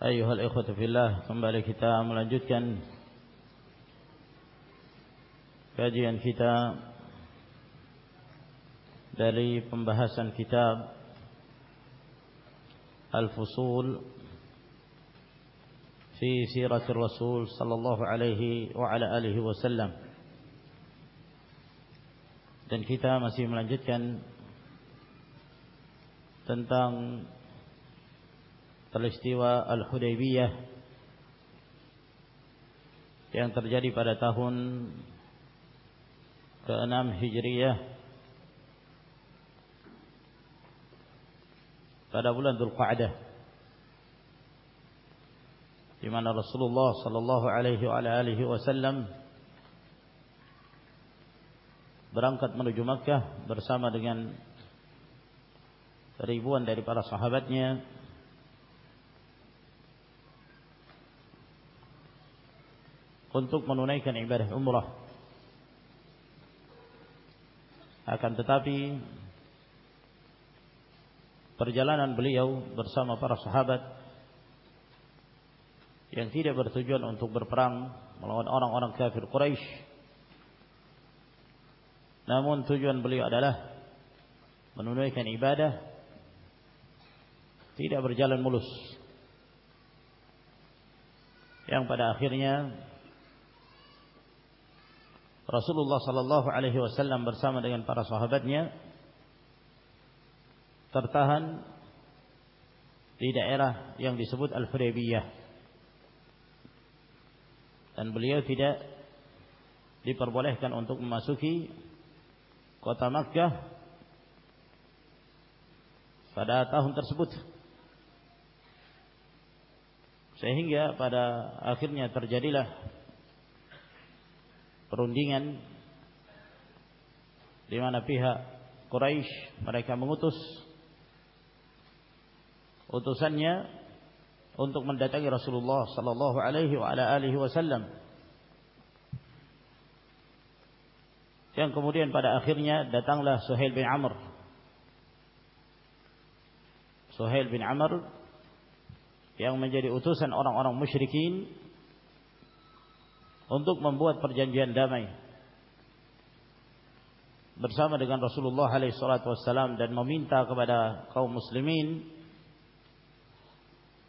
Ayuhal ikhwatu fillah Kembali kita melanjutkan Kajian kita Dari pembahasan kitab Al-Fusul Fi siratul Rasul Sallallahu alaihi wa ala alihi wasallam. Dan kita masih melanjutkan Tentang peristiwa Al-Hudaybiyah yang terjadi pada tahun ke-6 Hijriyah pada bulan Dzulqa'dah di mana Rasulullah sallallahu alaihi wasallam berangkat menuju Makkah bersama dengan ribuan dari para sahabatnya untuk menunaikan ibadah umrah. Akan tetapi perjalanan beliau bersama para sahabat yang tidak bertujuan untuk berperang melawan orang-orang kafir Quraisy. Namun tujuan beliau adalah menunaikan ibadah tidak berjalan mulus. Yang pada akhirnya Rasulullah sallallahu alaihi wasallam bersama dengan para sahabatnya tertahan di daerah yang disebut Al-Hudaybiyah. Dan beliau tidak diperbolehkan untuk memasuki kota Makkah pada tahun tersebut. Sehingga pada akhirnya terjadilah perundingan di mana pihak Quraisy mereka mengutus utusannya untuk mendatangi Rasulullah sallallahu alaihi wasallam. Yang kemudian pada akhirnya datanglah Suhail bin Amr. Suhail bin Amr yang menjadi utusan orang-orang musyrikin untuk membuat perjanjian damai bersama dengan Rasulullah SAW dan meminta kepada kaum muslimin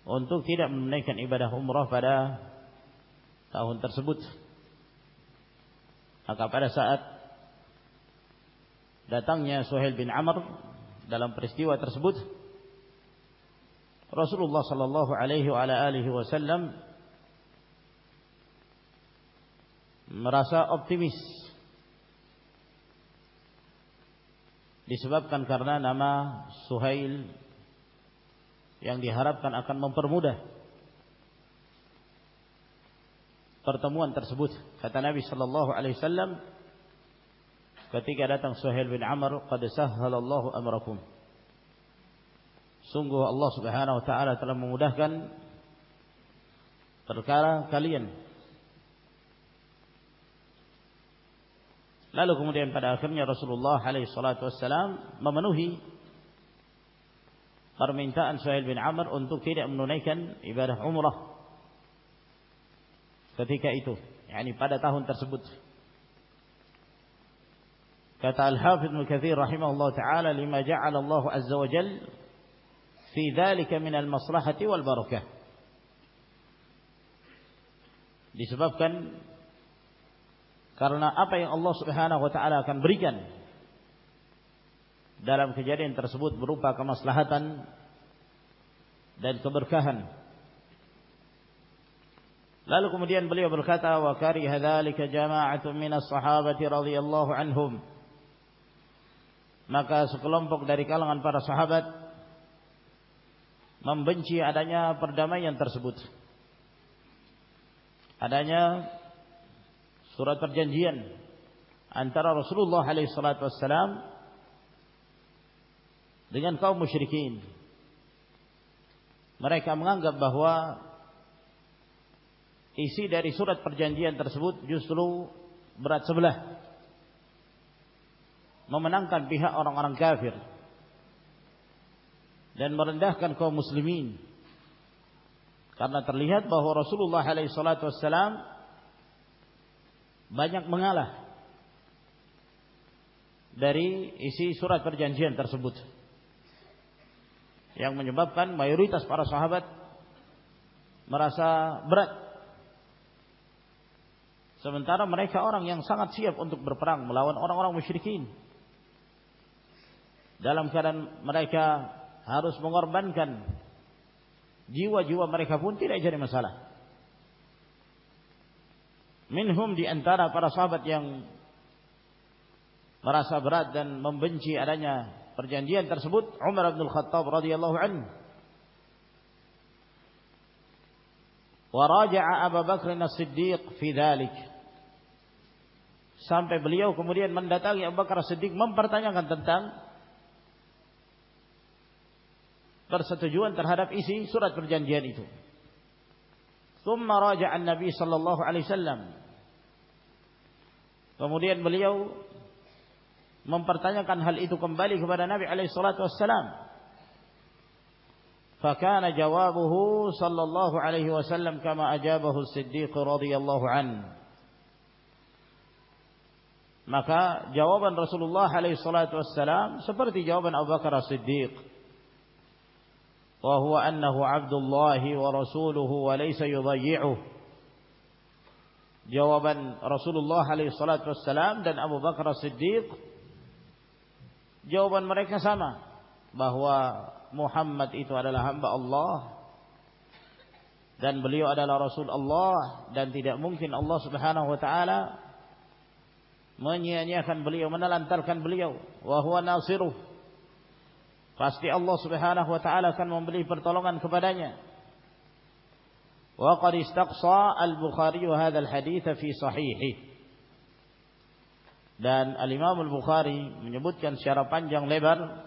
untuk tidak menunaikan ibadah umrah pada tahun tersebut. Maka pada saat datangnya Suhail bin Amr dalam peristiwa tersebut, Rasulullah sallallahu alaihi wasallam merasa optimis. Disebabkan karena nama Suhail yang diharapkan akan mempermudah pertemuan tersebut. Kata Nabi sallallahu alaihi wasallam ketika datang Suhail bin Amr qad sahhalallahu amrakum. Sungguh Allah Subhanahu wa taala telah memudahkan perkara kalian Lalu kemudian pada akhirnya Rasulullah SAW memenuhi permintaan Suhail bin Amr untuk tidak menunaikan ibadah umrah ketika itu, yakni pada tahun tersebut. Kata Al-Hafidh Al-Kathir rahimahullah ta'ala lima ja'ala Allah azza wa jal fi dhalika min al-maslahati wal barakah. Disebabkan karena apa yang Allah Subhanahu wa taala akan berikan dalam kejadian tersebut berupa kemaslahatan dan keberkahan. Lalu kemudian beliau berkata wa kariha dzalika jama'atun minas sahabati radhiyallahu anhum. Maka sekelompok dari kalangan para sahabat membenci adanya perdamaian tersebut. Adanya surat perjanjian antara Rasulullah wasallam dengan kaum musyrikin. Mereka menganggap bahwa isi dari surat perjanjian tersebut justru berat sebelah. Memenangkan pihak orang-orang kafir dan merendahkan kaum muslimin karena terlihat bahawa Rasulullah wasallam banyak mengalah dari isi surat perjanjian tersebut yang menyebabkan mayoritas para sahabat merasa berat sementara mereka orang yang sangat siap untuk berperang melawan orang-orang musyrikin dalam keadaan mereka harus mengorbankan jiwa-jiwa mereka pun tidak jadi masalah. Minhum di antara para sahabat yang merasa berat dan membenci adanya perjanjian tersebut Umar bin Khattab radhiyallahu anhu. Wa raja'a Abu Bakr As-Siddiq fi dhalik. Sampai beliau kemudian mendatangi Abu Bakar As-Siddiq mempertanyakan tentang persetujuan terhadap isi surat perjanjian itu. Thumma raja'a an-nabi sallallahu alaihi wasallam. Kemudian beliau mempertanyakan hal itu kembali kepada Nabi alaihi salatu wasallam. Fakana jawabuhu sallallahu alaihi wasallam kama ajabahu Siddiq radhiyallahu an. Maka jawaban Rasulullah alaihi salatu wasallam seperti jawaban Abu Bakar Siddiq. Wa huwa annahu 'abdullah wa rasuluhu wa laysa yudayyi'uhu jawaban Rasulullah alaihi salatu wassalam dan Abu Bakar As-Siddiq jawaban mereka sama. Bahwa Muhammad itu adalah hamba Allah dan beliau adalah Rasul Allah dan tidak mungkin Allah Subhanahu wa taala menyia-nyiakan beliau menelantarkan beliau. Wa huwa nasiruh. Pasti Allah Subhanahu wa taala akan memberi pertolongan kepadanya. Qad istaqsa al-Bukhari hadha al-hadits fi sahihi. Dan al-Imam al-Bukhari menyebutkan secara panjang lebar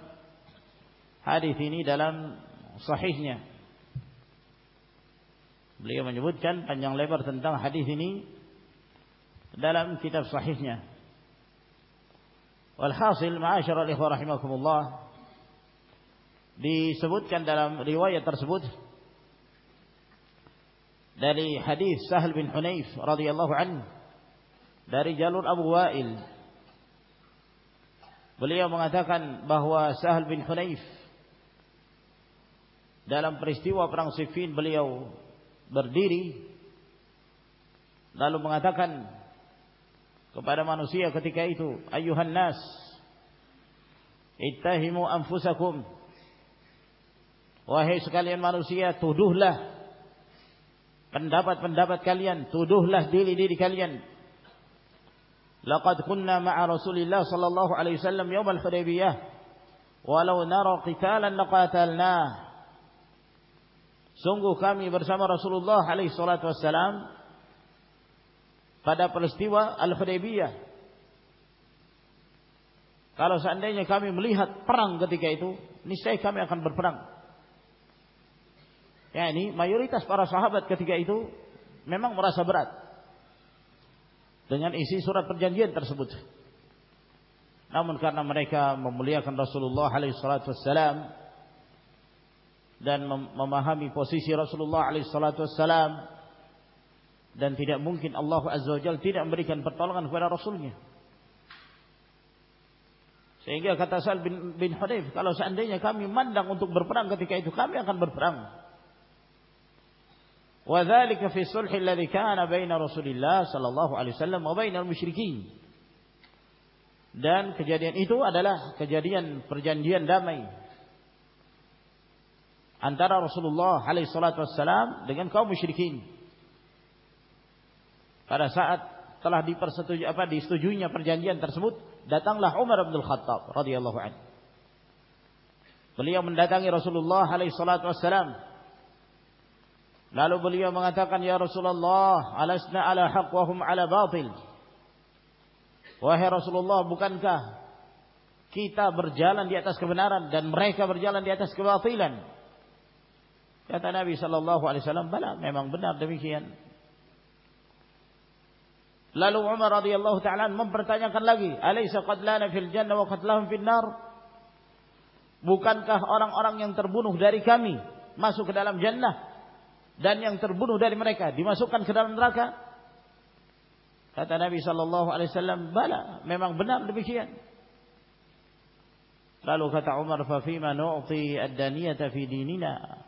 hadis ini dalam sahihnya. Beliau menyebutkan panjang lebar tentang hadis ini dalam kitab sahihnya. Walhasil ma'asyara al-ikhwah rahimakumullah disebutkan dalam riwayat tersebut dari hadis Sahal bin Hunayf radhiyallahu anhu dari jalur Abu Wa'il. Beliau mengatakan bahwa Sahal bin Hunayf dalam peristiwa perang Siffin beliau berdiri lalu mengatakan kepada manusia ketika itu ayuhan nas ittahimu anfusakum. Wahai sekalian manusia, tuduhlah pendapat-pendapat kalian, tuduhlah diri-diri kalian. Laqad kunna ma'a Rasulillah sallallahu alaihi wasallam yawm al-Hudaybiyah walau nara qitalan laqatalna. Sungguh kami bersama Rasulullah alaihi salatu wasallam pada peristiwa Al-Hudaybiyah. Kalau seandainya kami melihat perang ketika itu, niscaya kami akan berperang. Ya ini mayoritas para sahabat ketika itu memang merasa berat dengan isi surat perjanjian tersebut. Namun karena mereka memuliakan Rasulullah alaihi dan memahami posisi Rasulullah alaihi dan tidak mungkin Allah azza wajalla tidak memberikan pertolongan kepada rasulnya. Sehingga kata Sal bin, bin Hudayf, kalau seandainya kami mandang untuk berperang ketika itu, kami akan berperang. وذلك في الصلح الذي كان بين رسول الله صلى الله عليه وسلم وبين المشركين dan kejadian itu adalah kejadian perjanjian damai antara Rasulullah alaihi salatu wassalam dengan kaum musyrikin pada saat telah dipersetujui apa disetujuinya perjanjian tersebut datanglah Umar bin Khattab radhiyallahu anhu Beliau mendatangi Rasulullah alaihi salatu wassalam. Lalu beliau mengatakan, "Ya Rasulullah, alasna ala haqq wa hum ala batil?" Wahai Rasulullah, bukankah kita berjalan di atas kebenaran dan mereka berjalan di atas kebatilan? Kata Nabi sallallahu alaihi wasallam, "Bala, memang benar demikian." Lalu Umar radhiyallahu taala mempertanyakan lagi, "Alaysa qad lana fil jannah wa qad lahum fil nar?" Bukankah orang-orang yang terbunuh dari kami masuk ke dalam jannah dan yang terbunuh dari mereka dimasukkan ke dalam neraka? Kata Nabi sallallahu alaihi wasallam, "Bala, memang benar demikian." Lalu kata Umar, "Fa fima nu'ti ad-daniyata fi dinina?"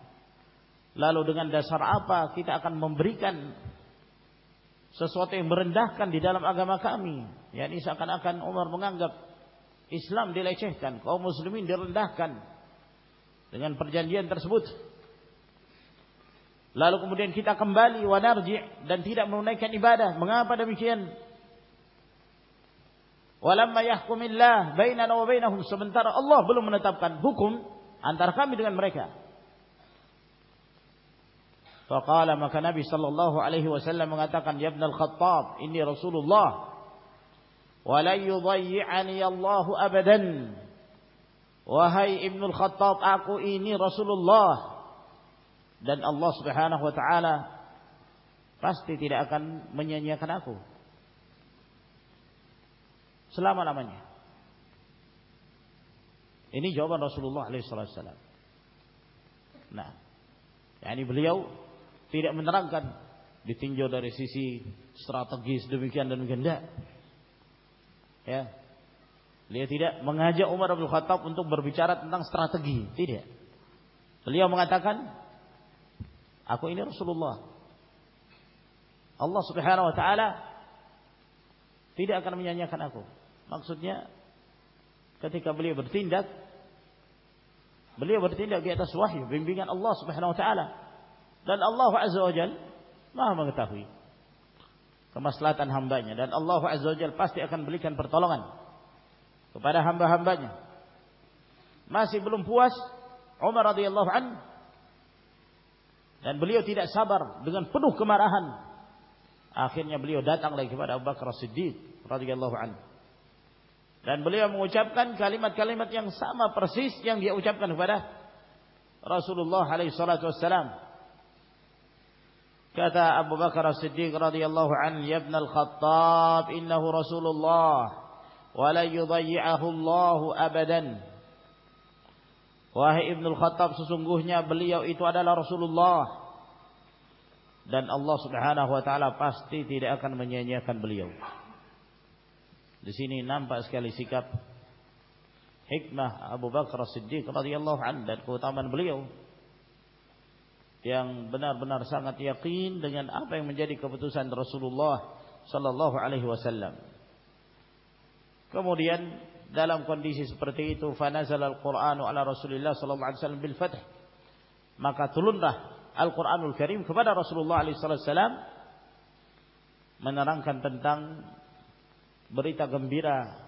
Lalu dengan dasar apa kita akan memberikan sesuatu yang merendahkan di dalam agama kami? Yani seakan-akan Umar menganggap Islam dilecehkan, kaum muslimin direndahkan dengan perjanjian tersebut. Lalu kemudian kita kembali wanarji dan tidak menunaikan ibadah. Mengapa demikian? Walamma yahkumillah bainana wa bainahum sementara Allah belum menetapkan hukum antara kami dengan mereka. Faqala maka Nabi sallallahu alaihi wasallam mengatakan ya Ibn al-Khattab inni Rasulullah wala yudayyi'ani Allah abadan wahai Ibnu Khattab aku ini Rasulullah dan Allah Subhanahu wa taala pasti tidak akan menyia-nyiakan aku. Selama-lamanya. Ini jawaban Rasulullah alaihi wasallam nah yakni beliau tidak menerangkan ditinjau dari sisi strategis demikian dan demikian. Tidak. Ya. Dia tidak mengajak Umar bin Khattab untuk berbicara tentang strategi, tidak. Beliau mengatakan, "Aku ini Rasulullah." Allah Subhanahu wa taala tidak akan menyanyikan aku. Maksudnya ketika beliau bertindak beliau bertindak di atas wahyu bimbingan Allah Subhanahu wa taala dan Allah Azza wa Jalla Maha mengetahui kemaslahatan hambanya dan Allah Azza wa Jalla pasti akan berikan pertolongan kepada hamba-hambanya. Masih belum puas Umar radhiyallahu an dan beliau tidak sabar dengan penuh kemarahan. Akhirnya beliau datang lagi kepada Abu Bakar Siddiq radhiyallahu an. Dan beliau mengucapkan kalimat-kalimat yang sama persis yang dia ucapkan kepada Rasulullah alaihi salatu wassalam. Kata Abu Bakar As-Siddiq radhiyallahu an, "Ya Ibn Al-Khattab, innahu Rasulullah wa la yudayyi'ahu Allah abadan." Wahai Ibn Al-Khattab, sesungguhnya beliau itu adalah Rasulullah dan Allah Subhanahu wa taala pasti tidak akan menyia-nyiakan beliau. Di sini nampak sekali sikap hikmah Abu Bakar As-Siddiq radhiyallahu an dan keutamaan beliau yang benar-benar sangat yakin dengan apa yang menjadi keputusan Rasulullah sallallahu alaihi wasallam. Kemudian dalam kondisi seperti itu fanazal al-Qur'anu ala Rasulillah sallallahu alaihi wasallam bil fath. Maka turunlah Al-Qur'anul Karim kepada Rasulullah alaihi wasallam menerangkan tentang berita gembira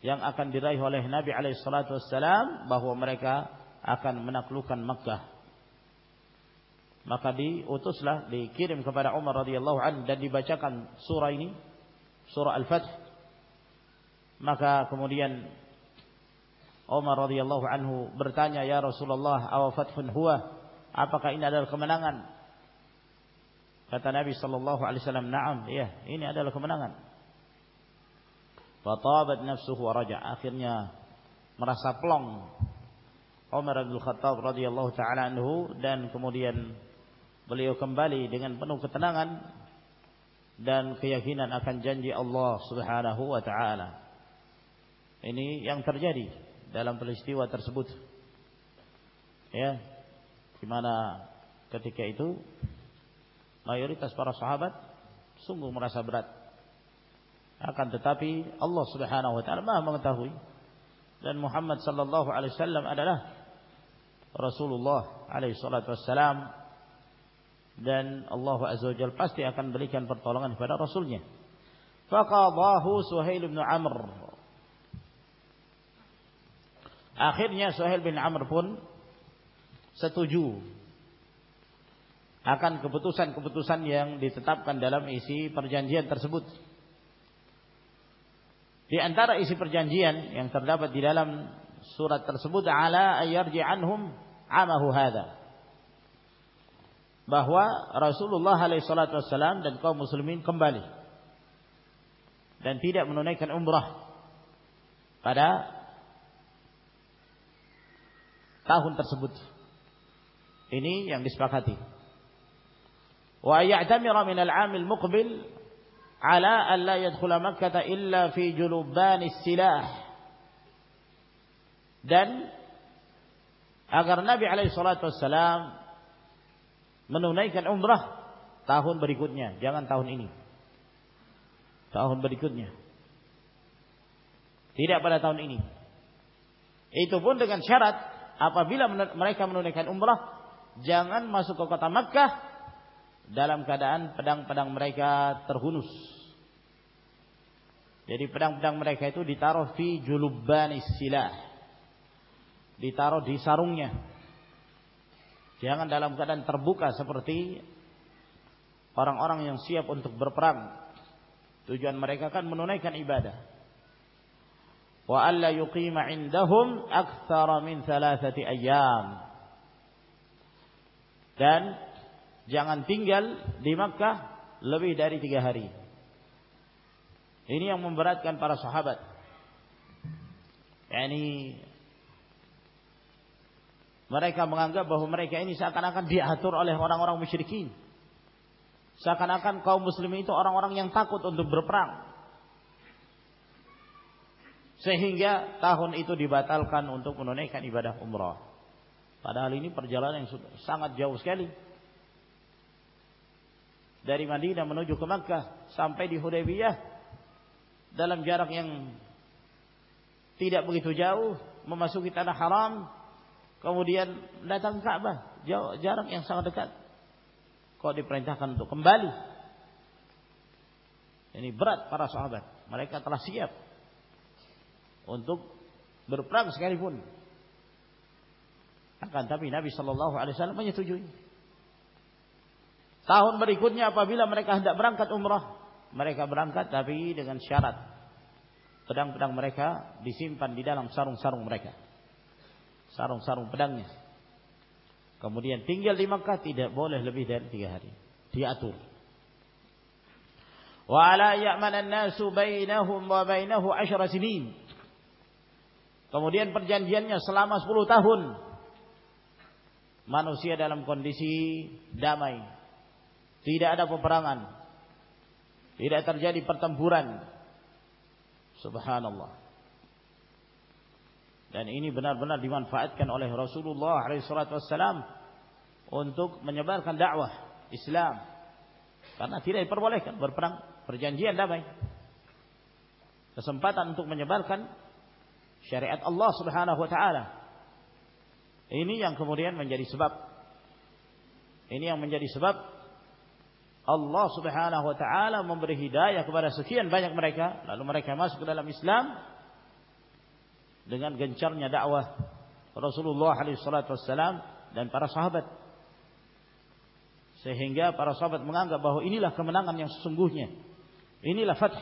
yang akan diraih oleh Nabi alaihi wasallam bahwa mereka akan menaklukkan Makkah maka diutuslah dikirim kepada Umar radhiyallahu an dan dibacakan surah ini surah Al-Fath maka kemudian Umar radhiyallahu anhu bertanya ya Rasulullah aw fathun huwa? Apakah ini adalah kemenangan? Kata Nabi sallallahu alaihi wasallam na'am ya ini adalah kemenangan. Fatabat nafsuhu wa raja akhirnya merasa plong Umar bin Khattab radhiyallahu taala anhu dan kemudian beliau kembali dengan penuh ketenangan dan keyakinan akan janji Allah Subhanahu wa taala. Ini yang terjadi dalam peristiwa tersebut. Ya. Di mana ketika itu mayoritas para sahabat sungguh merasa berat. Akan tetapi Allah Subhanahu wa taala Maha mengetahui dan Muhammad sallallahu alaihi wasallam adalah Rasulullah alaihi salatu wassalam dan Allah Azza wa Jalla pasti akan berikan pertolongan kepada Rasulnya. Faqadahu Suhail bin Amr. Akhirnya Suhail bin Amr pun setuju akan keputusan-keputusan yang ditetapkan dalam isi perjanjian tersebut. Di antara isi perjanjian yang terdapat di dalam surat tersebut ala ayarji anhum amahu hadha. Bahwa Rasulullah alaihi salatu wasallam dan kaum muslimin kembali dan tidak menunaikan umrah pada tahun tersebut. Ini yang disepakati. Wa ya'tamira min al-'am al-muqbil ala an la yadkhula Makkah illa fi juluban silah Dan agar Nabi alaihi salatu wasallam menunaikan umrah tahun berikutnya, jangan tahun ini. Tahun berikutnya. Tidak pada tahun ini. Itu pun dengan syarat apabila mereka menunaikan umrah jangan masuk ke kota Makkah dalam keadaan pedang-pedang mereka terhunus. Jadi pedang-pedang mereka itu ditaruh di julubban silah. Ditaruh di sarungnya. Jangan dalam keadaan terbuka seperti orang-orang yang siap untuk berperang. Tujuan mereka kan menunaikan ibadah wa alla yuqima indahum aktsara min thalathati ayyam. Dan jangan tinggal di Makkah lebih dari tiga hari. Ini yang memberatkan para sahabat. Yakni mereka menganggap bahwa mereka ini seakan-akan diatur oleh orang-orang musyrikin. Seakan-akan kaum muslimin itu orang-orang yang takut untuk berperang sehingga tahun itu dibatalkan untuk menunaikan ibadah umrah. Padahal ini perjalanan yang sangat jauh sekali. Dari Madinah menuju ke Makkah sampai di Hudaybiyah. Dalam jarak yang tidak begitu jauh memasuki tanah haram. Kemudian datang Ka'bah jauh jarak yang sangat dekat. Kok diperintahkan untuk kembali. Ini berat para sahabat. Mereka telah siap untuk berperang sekalipun. Akan tapi Nabi Shallallahu Alaihi Wasallam menyetujui. Tahun berikutnya apabila mereka hendak berangkat umrah, mereka berangkat tapi dengan syarat pedang-pedang mereka disimpan di dalam sarung-sarung mereka, sarung-sarung pedangnya. Kemudian tinggal di Makkah tidak boleh lebih dari tiga hari, diatur. Wa ala ya'man an-nasu bainahum wa bainahu 10 sinin. Kemudian perjanjiannya selama 10 tahun. Manusia dalam kondisi damai. Tidak ada peperangan. Tidak terjadi pertempuran. Subhanallah. Dan ini benar-benar dimanfaatkan oleh Rasulullah SAW untuk menyebarkan dakwah Islam. Karena tidak diperbolehkan berperang. Perjanjian damai. Kesempatan untuk menyebarkan syariat Allah Subhanahu wa taala. Ini yang kemudian menjadi sebab. Ini yang menjadi sebab Allah Subhanahu wa taala memberi hidayah kepada sekian banyak mereka. Lalu mereka masuk ke dalam Islam dengan gencarnya dakwah Rasulullah alaihi salatu wasallam dan para sahabat. Sehingga para sahabat menganggap bahwa inilah kemenangan yang sesungguhnya. Inilah fath.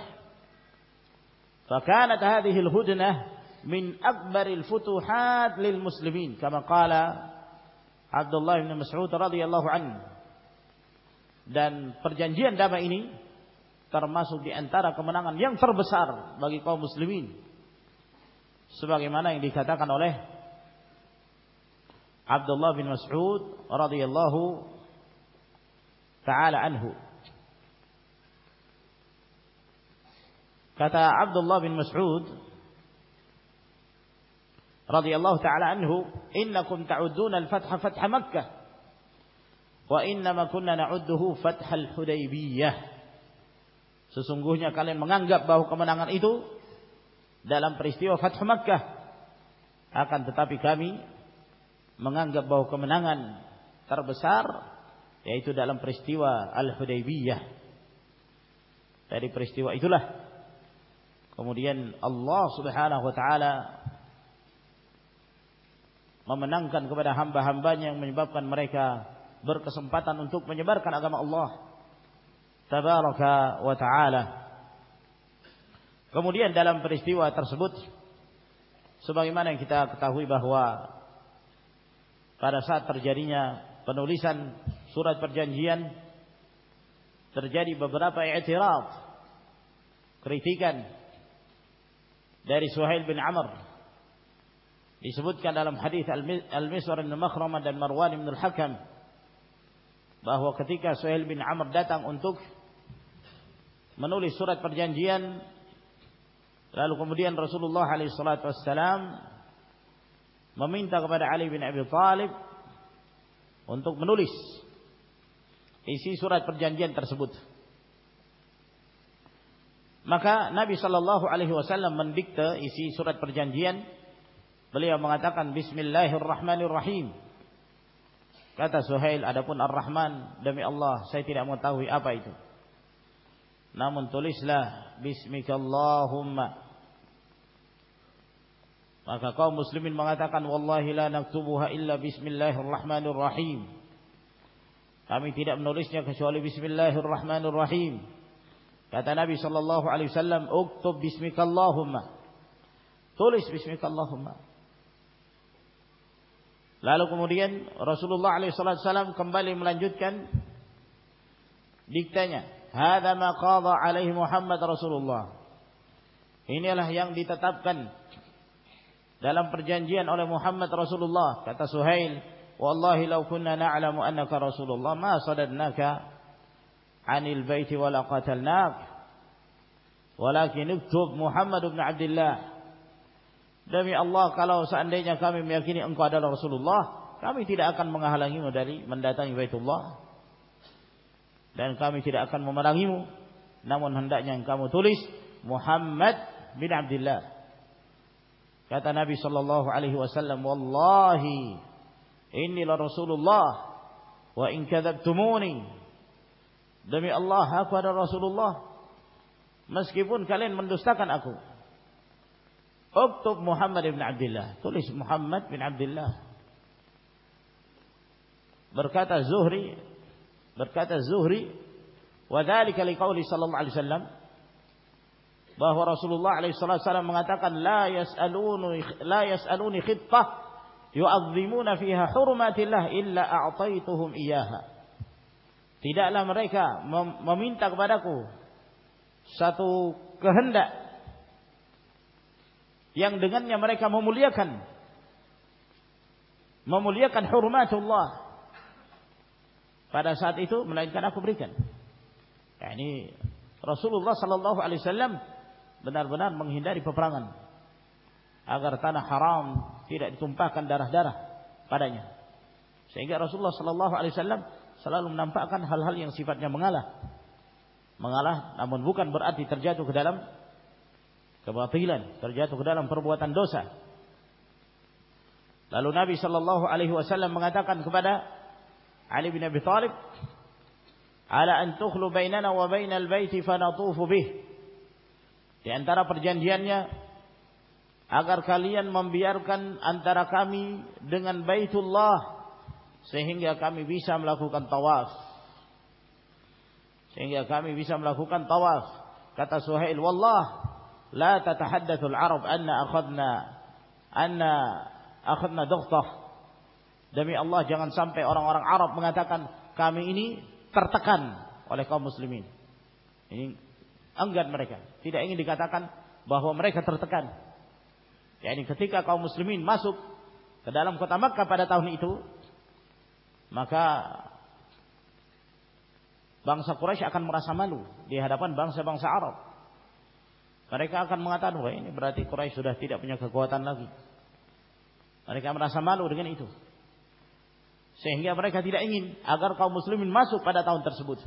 Fakanat hadhihi al-hudnah min akbaril futuhat lil muslimin kama qala Abdullah bin Mas'ud radhiyallahu anhu. Dan perjanjian damai ini termasuk di antara kemenangan yang terbesar bagi kaum muslimin. Sebagaimana yang dikatakan oleh Abdullah bin Mas'ud radhiyallahu taala anhu. Kata Abdullah bin Mas'ud anhu innakum ta'udduna al-fath fath Makkah wa innama kunna na'udduhu fath al-Hudaybiyah sesungguhnya kalian menganggap bahwa kemenangan itu dalam peristiwa fath Makkah. Akan tetapi kami menganggap bahwa kemenangan terbesar yaitu dalam peristiwa Al-Hudaybiyah. Dari peristiwa itulah kemudian Allah Subhanahu wa taala memenangkan kepada hamba-hambanya yang menyebabkan mereka berkesempatan untuk menyebarkan agama Allah. Tabaraka wa taala. Kemudian dalam peristiwa tersebut sebagaimana yang kita ketahui bahwa pada saat terjadinya penulisan surat perjanjian terjadi beberapa i'tiraf kritikan dari Suhail bin Amr disebutkan dalam hadis Al-Miswar bin Makhramah dan Marwan bin Al-Hakam bahwa ketika Suhail bin Amr datang untuk menulis surat perjanjian lalu kemudian Rasulullah alaihi salatu wassalam meminta kepada Ali bin Abi Thalib untuk menulis isi surat perjanjian tersebut. Maka Nabi sallallahu alaihi wasallam mendikte isi surat perjanjian Beliau mengatakan Bismillahirrahmanirrahim. Kata Suhail, adapun Ar-Rahman demi Allah saya tidak mengetahui apa itu. Namun tulislah Bismikallahumma. Maka kaum muslimin mengatakan wallahi la naktubuha illa bismillahirrahmanirrahim. Kami tidak menulisnya kecuali bismillahirrahmanirrahim. Kata Nabi sallallahu alaihi wasallam, "Uktub bismikallahumma." Tulis bismikallahumma. Lalu kemudian Rasulullah SAW kembali melanjutkan diktanya. Hada ma qadha alaihi Muhammad Rasulullah. Inilah yang ditetapkan dalam perjanjian oleh Muhammad Rasulullah. Kata Suhail, Wallahi law kunna na'lamu annaka Rasulullah ma sadadnaka anil baiti wa laqatalnak. Walakin uktub Muhammad ibn Abdullah Demi Allah kalau seandainya kami meyakini engkau adalah Rasulullah Kami tidak akan menghalangimu dari mendatangi Baitullah. Dan kami tidak akan memerangimu. Namun hendaknya yang kamu tulis Muhammad bin Abdullah. Kata Nabi sallallahu alaihi wasallam wallahi inilah Rasulullah wa in kadzabtumuni. Demi Allah aku adalah Rasulullah. Meskipun kalian mendustakan aku Uktub Muhammad bin Abdullah. Tulis Muhammad bin Abdullah. Berkata Zuhri, berkata Zuhri, wa dzalika liqauli sallallahu alaihi wasallam bahwa Rasulullah alaihi wasallam mengatakan la yasaluni la yasaluni khittah yu'azzimuna fiha hurmatillah illa a'taituhum iyyaha. Tidaklah mereka meminta kepadaku satu kehendak yang dengannya mereka memuliakan. Memuliakan hurmatullah. Pada saat itu melainkan aku berikan. Yakni Rasulullah sallallahu alaihi wasallam benar-benar menghindari peperangan. Agar tanah haram tidak ditumpahkan darah-darah padanya. Sehingga Rasulullah sallallahu alaihi wasallam selalu menampakkan hal-hal yang sifatnya mengalah. Mengalah namun bukan berarti terjatuh ke dalam kebatilan, terjatuh ke dalam perbuatan dosa. Lalu Nabi sallallahu alaihi wasallam mengatakan kepada Ali bin Abi Thalib, "Ala an tukhlu bainana wa bainal baiti fanatufu bih." Di antara perjanjiannya agar kalian membiarkan antara kami dengan Baitullah sehingga kami bisa melakukan tawaf. Sehingga kami bisa melakukan tawaf. Kata Suhail, "Wallah, لا تتحدث العرب أن أخذنا أن أخذنا دغطف demi Allah jangan sampai orang-orang Arab mengatakan kami ini tertekan oleh kaum muslimin. Ini enggan mereka. Tidak ingin dikatakan bahawa mereka tertekan. Yakni ketika kaum muslimin masuk ke dalam kota Makkah pada tahun itu maka bangsa Quraisy akan merasa malu di hadapan bangsa-bangsa Arab mereka akan mengatakan, wah ini berarti Quraisy sudah tidak punya kekuatan lagi. Mereka merasa malu dengan itu. Sehingga mereka tidak ingin agar kaum muslimin masuk pada tahun tersebut.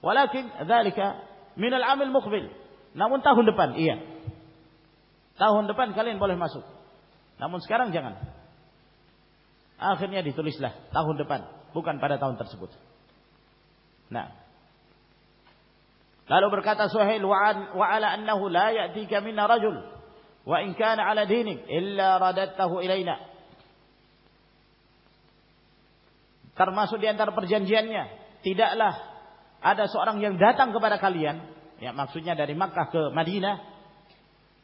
Walakin dzalika min al-amil muqbil. Namun tahun depan iya. Tahun depan kalian boleh masuk. Namun sekarang jangan. Akhirnya ditulislah tahun depan, bukan pada tahun tersebut. Nah, Lalu berkata Suhail wa ala annahu la ya'tika minna rajul wa in kana ala dinik illa radattahu ilaina. termasuk di antara perjanjiannya tidaklah ada seorang yang datang kepada kalian ya maksudnya dari Makkah ke Madinah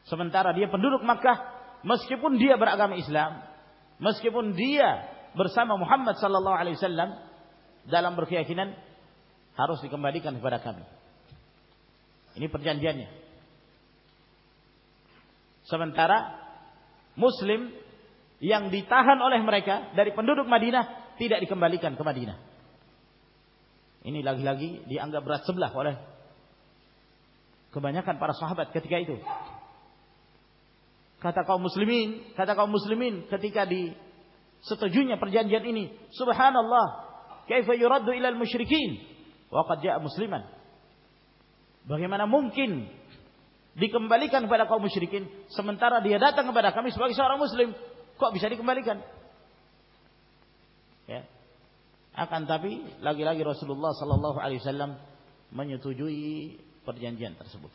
sementara dia penduduk Makkah meskipun dia beragama Islam meskipun dia bersama Muhammad sallallahu alaihi wasallam dalam berkeyakinan harus dikembalikan kepada kami ini perjanjiannya sementara muslim yang ditahan oleh mereka dari penduduk Madinah tidak dikembalikan ke Madinah. Ini lagi-lagi dianggap berat sebelah oleh kebanyakan para sahabat ketika itu. Kata kaum muslimin, kata kaum muslimin ketika di setujunya perjanjian ini, subhanallah, kaifa yuraddu ila al-musyrikin wa qad jaa musliman. Bagaimana mungkin dikembalikan kepada kaum musyrikin sementara dia datang kepada kami sebagai seorang muslim? Kok bisa dikembalikan? Ya. Akan tapi lagi-lagi Rasulullah sallallahu alaihi wasallam menyetujui perjanjian tersebut.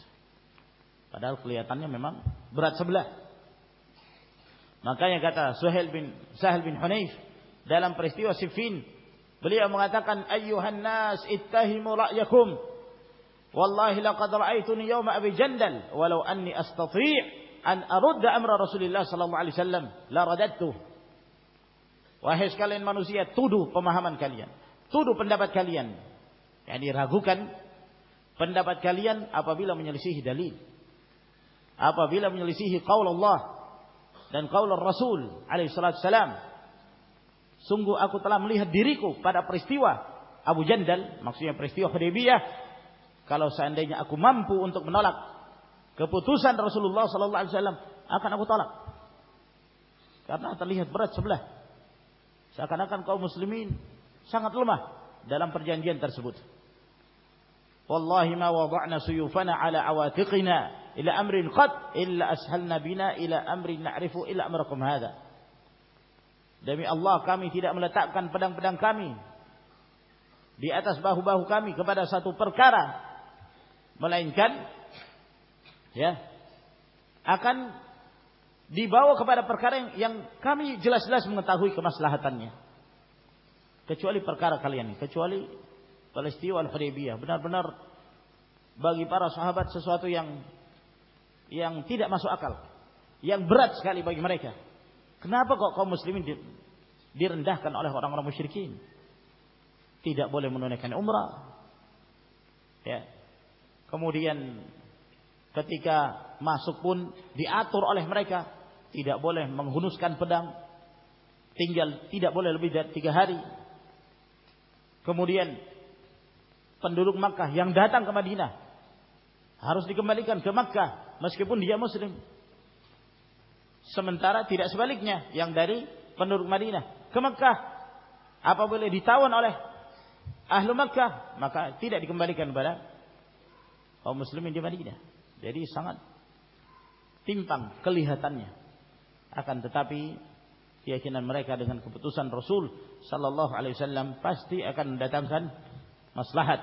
Padahal kelihatannya memang berat sebelah. Makanya kata Suhail bin Sahal bin Hunayf dalam peristiwa Siffin, beliau mengatakan ayyuhan nas ittahimu ra'yakum. Wallahi laqad ra'aytuni yawma Abi Jandal walau anni astati' an arudda amra Rasulullah sallallahu alaihi wasallam la radattu. Wahai sekalian manusia, tuduh pemahaman kalian. Tuduh pendapat kalian. Yang diragukan pendapat kalian apabila menyelisihi dalil. Apabila menyelisihi qaul Allah dan qaul Rasul alaihi salatu wasalam. Sungguh aku telah melihat diriku pada peristiwa Abu Jandal, maksudnya peristiwa Hudaybiyah. Kalau seandainya aku mampu untuk menolak keputusan Rasulullah sallallahu alaihi wasallam akan aku tolak. Karena terlihat berat sebelah. Seakan-akan kaum muslimin sangat lemah dalam perjanjian tersebut. Wallahi ma wada'na suyufana ala awatiqina ila amrin qad illa ashalna bina ila amrin na'rifu ila amrakum hadha. Demi Allah kami tidak meletakkan pedang-pedang kami di atas bahu-bahu kami kepada satu perkara melainkan ya akan dibawa kepada perkara yang kami jelas-jelas mengetahui kemaslahatannya. Kecuali perkara kalian kecuali peristiwa al-Hudaybiyah benar-benar bagi para sahabat sesuatu yang yang tidak masuk akal. Yang berat sekali bagi mereka. Kenapa kok kaum muslimin direndahkan oleh orang-orang musyrikin? Tidak boleh menunaikan umrah. Ya kemudian ketika masuk pun diatur oleh mereka tidak boleh menghunuskan pedang tinggal tidak boleh lebih dari tiga hari. Kemudian penduduk Makkah yang datang ke Madinah harus dikembalikan ke Makkah meskipun dia muslim. Sementara tidak sebaliknya yang dari penduduk Madinah ke Makkah apabila ditawan oleh ahlu Makkah maka tidak dikembalikan kepada kaum muslimin di Madinah jadi sangat timpang kelihatannya. Akan tetapi keyakinan mereka dengan keputusan Rasul sallallahu alaihi wasallam pasti akan mendatangkan maslahat.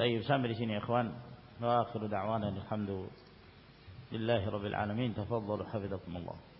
Baik, sampai di sini ikhwan. Wa akhiru da'wana alhamdulillah rabbil alamin. Tafadhalu hafizakumullah.